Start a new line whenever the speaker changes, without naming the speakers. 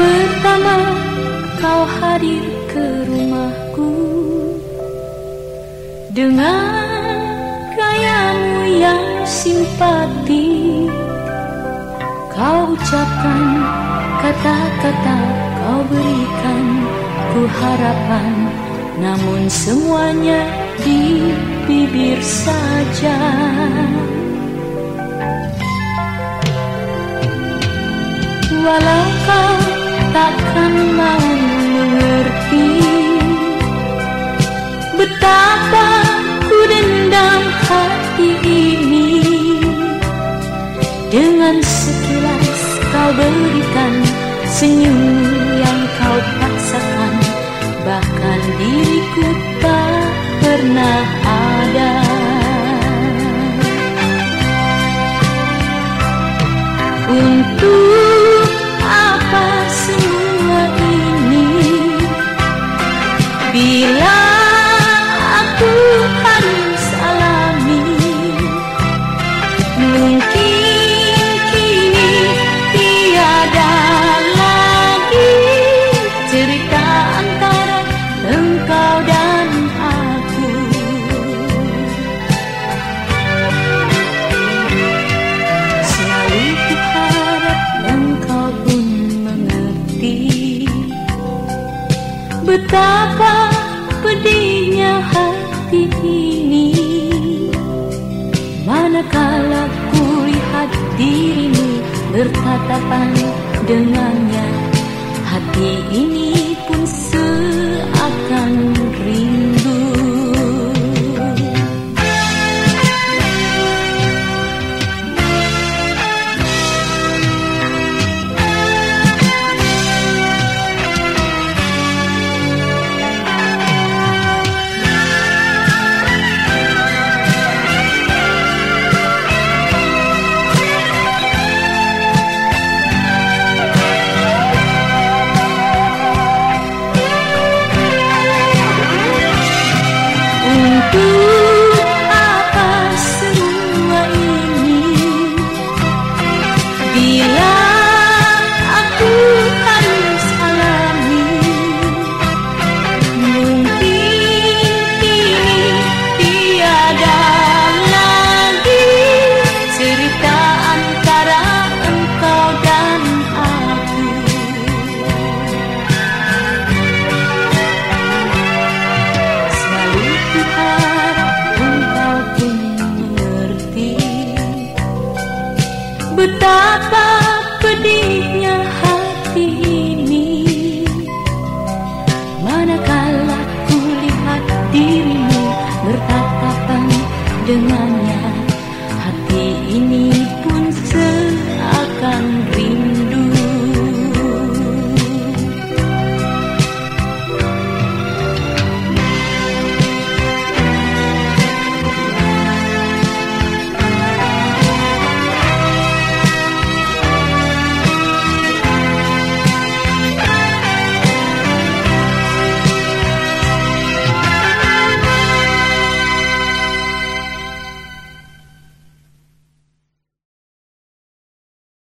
Pertama kau hadir ke rumahku. Dengan gayamu yang simpati Kau ucapkan kata-kata kau berikan Ku harapan namun semuanya di bibir saja. Walau Betapa ku dendam hati ini. Dengan sekilas kau berikan senyum yang kau paksakan Bahkan diriku tak pernah ada. Untuk Betapa pedihnya hati ini. Manakala ku lihat dirimu bertatapan dengannya Hati ini Untuk betapa pedihnya hati.